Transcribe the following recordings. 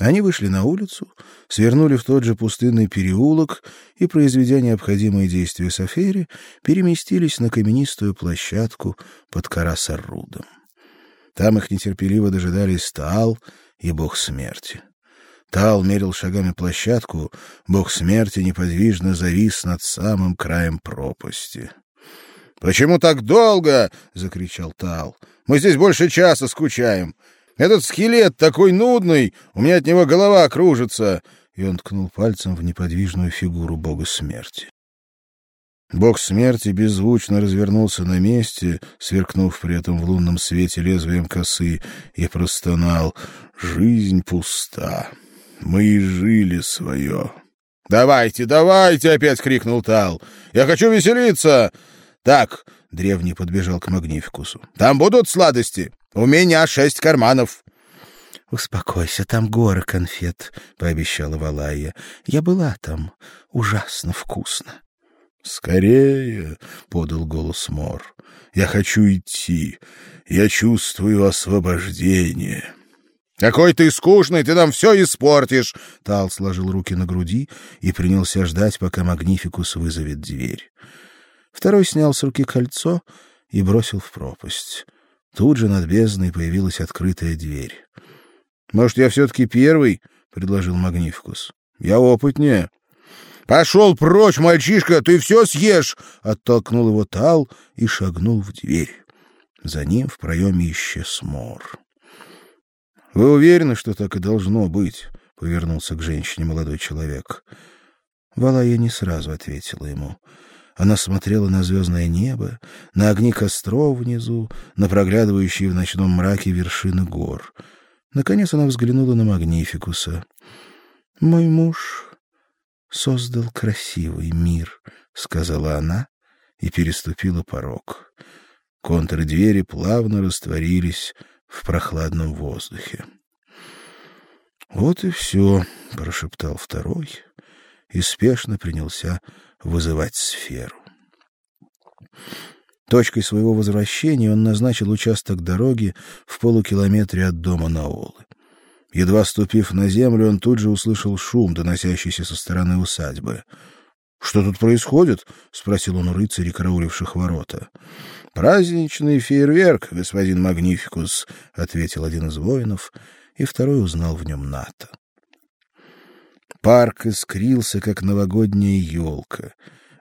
Они вышли на улицу, свернули в тот же пустынный переулок и, произведя необходимые действия Софери, переместились на каменистую площадку под Карасаррудом. Там их нетерпеливо дожидались Таал и Бог Смерти. Таал мерил шагами площадку, Бог Смерти неподвижно завис над самым краем пропасти. «Почему так долго?» — закричал Таал. «Мы здесь больше часа скучаем. Этот скелет такой нудный, у меня от него голова кружится!» И он ткнул пальцем в неподвижную фигуру бога смерти. Бог смерти беззвучно развернулся на месте, сверкнув при этом в лунном свете лезвием косы, и простонал «Жизнь пуста. Мы и жили свое». «Давайте, давайте!» — опять крикнул Тал. «Я хочу веселиться!» «Так!» — древний подбежал к Магнификусу. «Там будут сладости!» У меня шесть карманов. Успокойся, там горы конфет, пообещала Валая. Я была там, ужасно вкусно. Скорее, подал голос Мор. Я хочу идти. Я чувствую освобождение. Какой ты скучный, ты нам все испортишь. Тал сложил руки на груди и принялся ждать, пока Магнификус вызовет дверь. Второй снял с руки кольцо и бросил в пропасть. Тут же над бездной появилась открытая дверь. Может, я все таки первый, предложил Магнификус. Я опытнее. Пошел прочь, мальчишка, ты все съешь, оттолкнул его Тал и шагнул в дверь. За ним в проеме исчез Мор. Вы уверены, что так и должно быть? повернулся к женщине молодой человек. Валая не сразу ответила ему. Она смотрела на звездное небо, на огни костров внизу, на проглядывающие в ночном мраке вершины гор. Наконец она взглянула на Магнификуса. Мой муж создал красивый мир, сказала она и переступила порог. Контуры двери плавно растворились в прохладном воздухе. Вот и все, прошептал второй и спешно принялся вызывать сферу. Точкой своего возвращения он назначил участок дороги в полукилометре от дома Наолы. Едва ступив на землю, он тут же услышал шум, доносящийся со стороны усадьбы. Что тут происходит? спросил он у рыцарей, карауливших ворота. Праздничный фейерверк, господин Магнификус, ответил один из воинов, и второй узнал в нем Ната. Парк искрился, как новогодняя елка.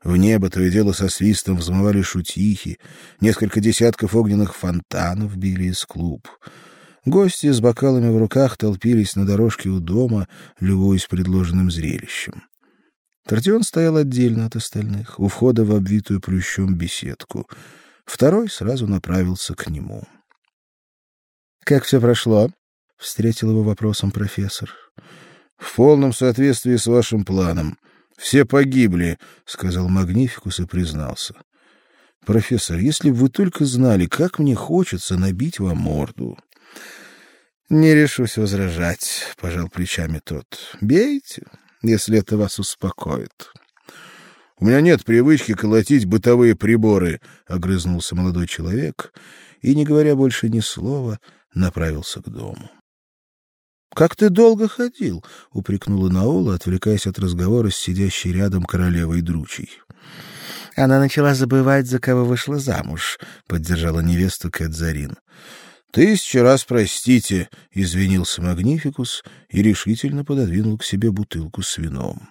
В небо то и дело со свистом взмывали шутихи, несколько десятков огненных фонтанов били из клуб. Гости с бокалами в руках толпились на дорожке у дома, любуясь предложенным зрелищем. Тортион стоял отдельно от остальных, у входа в обвитую плющом беседку. Второй сразу направился к нему. Как все прошло? встретил его вопросом профессор. В полном соответствии с вашим планом. Все погибли, сказал Магнификус и признался. Профессор, если бы вы только знали, как мне хочется набить вам морду. Не решусь возражать, пожал плечами тот. Бейте, если это вас успокоит. У меня нет привычки колотить бытовые приборы, огрызнулся молодой человек и, не говоря больше ни слова, направился к дому. Как ты долго ходил? упрекнула Наула, отвлекаясь от разговора с сидящей рядом королевой Дручей. Она начала забывать, за кого вышла замуж, поддержала невесту Кэдзарин. Тысячу раз простите, извинился Магнификус и решительно пододвинул к себе бутылку с вином.